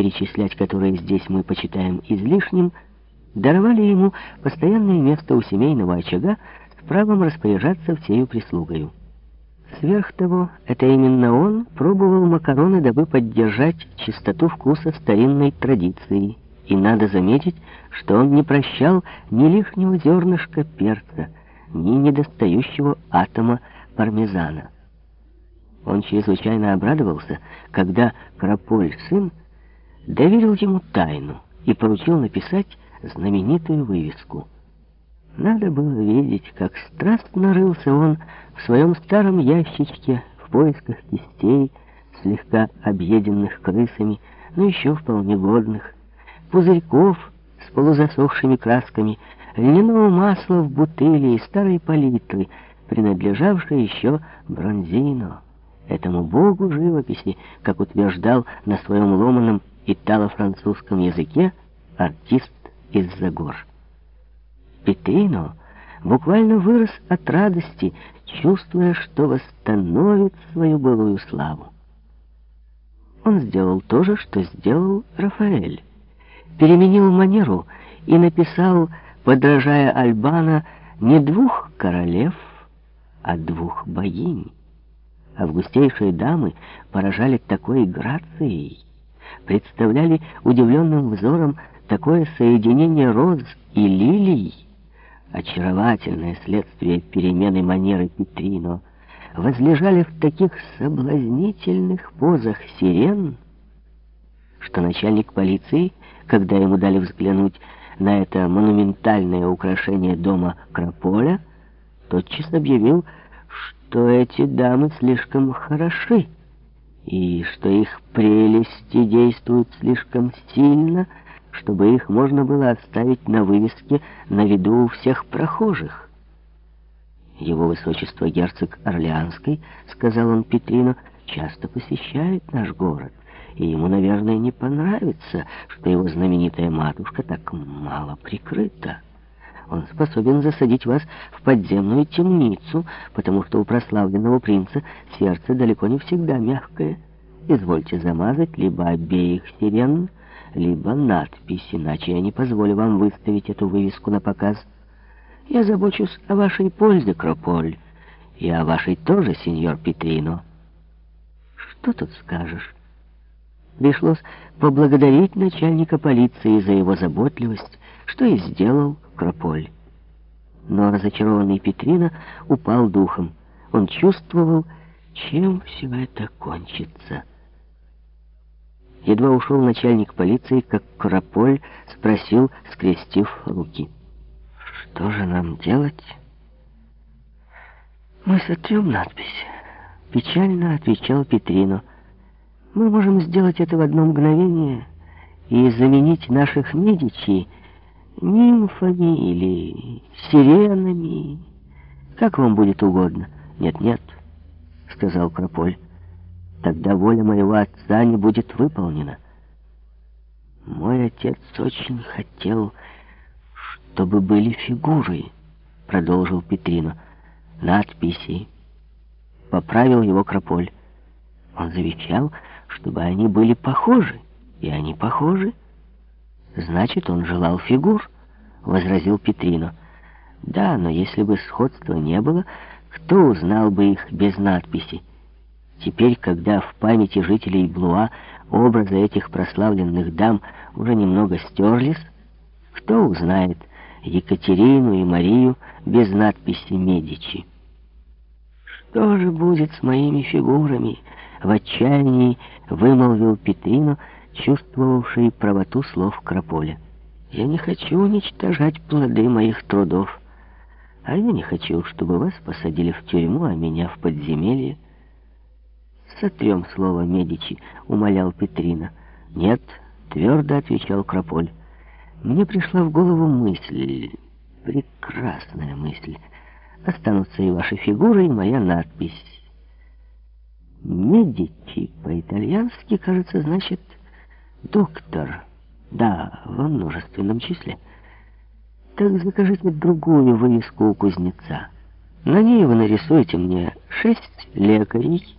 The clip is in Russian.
перечислять которые здесь мы почитаем излишним, даровали ему постоянное место у семейного очага с правом распоряжаться всею прислугою. Сверх того, это именно он пробовал макароны, дабы поддержать чистоту вкуса старинной традиции. И надо заметить, что он не прощал ни лишнего зернышка перца, ни недостающего атома пармезана. Он чрезвычайно обрадовался, когда Краполь, сын, доверил ему тайну и поручил написать знаменитую вывеску. Надо было видеть, как страстно рылся он в своем старом ящичке в поисках кистей, слегка объеденных крысами, но еще вполне годных, пузырьков с полузасохшими красками, льняного масла в бутыли и старой палитры, принадлежавшей еще Бронзино, этому богу живописи, как утверждал на своем ломаном итало-французском языке артист из-за гор. Петрино буквально вырос от радости, чувствуя, что восстановит свою былую славу. Он сделал то же, что сделал Рафаэль. Переменил манеру и написал, подражая Альбана, не двух королев, а двух богинь. Августейшие дамы поражали такой грацией, представляли удивленным взором такое соединение роз и лилий, очаровательное следствие перемены манеры Петрино, возлежали в таких соблазнительных позах сирен, что начальник полиции, когда ему дали взглянуть на это монументальное украшение дома Краполя, тотчас объявил, что эти дамы слишком хороши, и что их прелести действуют слишком сильно, чтобы их можно было оставить на вывеске на виду у всех прохожих. Его высочество герцог Орлеанский, сказал он Петрино, часто посещает наш город, и ему, наверное, не понравится, что его знаменитая матушка так мало прикрыта. Он способен засадить вас в подземную темницу, потому что у прославленного принца сердце далеко не всегда мягкое. Извольте замазать либо обеих сирен, либо надпись, иначе я не позволю вам выставить эту вывеску на показ. Я забочусь о вашей пользе, Крополь, и о вашей тоже, сеньор Петрино. Что тут скажешь? Пришлось поблагодарить начальника полиции за его заботливость, что и сделал Крополь. Но разочарованный Петрино упал духом. Он чувствовал, чем все это кончится. Едва ушел начальник полиции, как Крополь спросил, скрестив руки. «Что же нам делать?» «Мы сотрем надпись», — печально отвечал Петрино. «Мы можем сделать это в одно мгновение и заменить наших Медичи нимфами или сиренами, как вам будет угодно». «Нет-нет», — сказал Крополь тогда воля моего отца не будет выполнена. Мой отец очень хотел, чтобы были фигуры, продолжил Петрино, надписи. Поправил его Крополь. Он завещал, чтобы они были похожи, и они похожи. Значит, он желал фигур, возразил Петрино. Да, но если бы сходства не было, кто узнал бы их без надписи? Теперь, когда в памяти жителей Блуа образы этих прославленных дам уже немного стерлись, кто узнает Екатерину и Марию без надписи «Медичи»? «Что же будет с моими фигурами?» — в отчаянии вымолвил Петрино, чувствовавший правоту слов Крополя. «Я не хочу уничтожать плоды моих трудов, а я не хочу, чтобы вас посадили в тюрьму, а меня в подземелье». «Сотрем слово Медичи», — умолял Петрина. «Нет», — твердо отвечал Крополь. «Мне пришла в голову мысль, прекрасная мысль. Останутся и ваши фигуры, и моя надпись. Медичи по-итальянски, кажется, значит «доктор». Да, во множественном числе. Так закажите другую вывеску у кузнеца. На ней вы нарисуете мне шесть лекарей,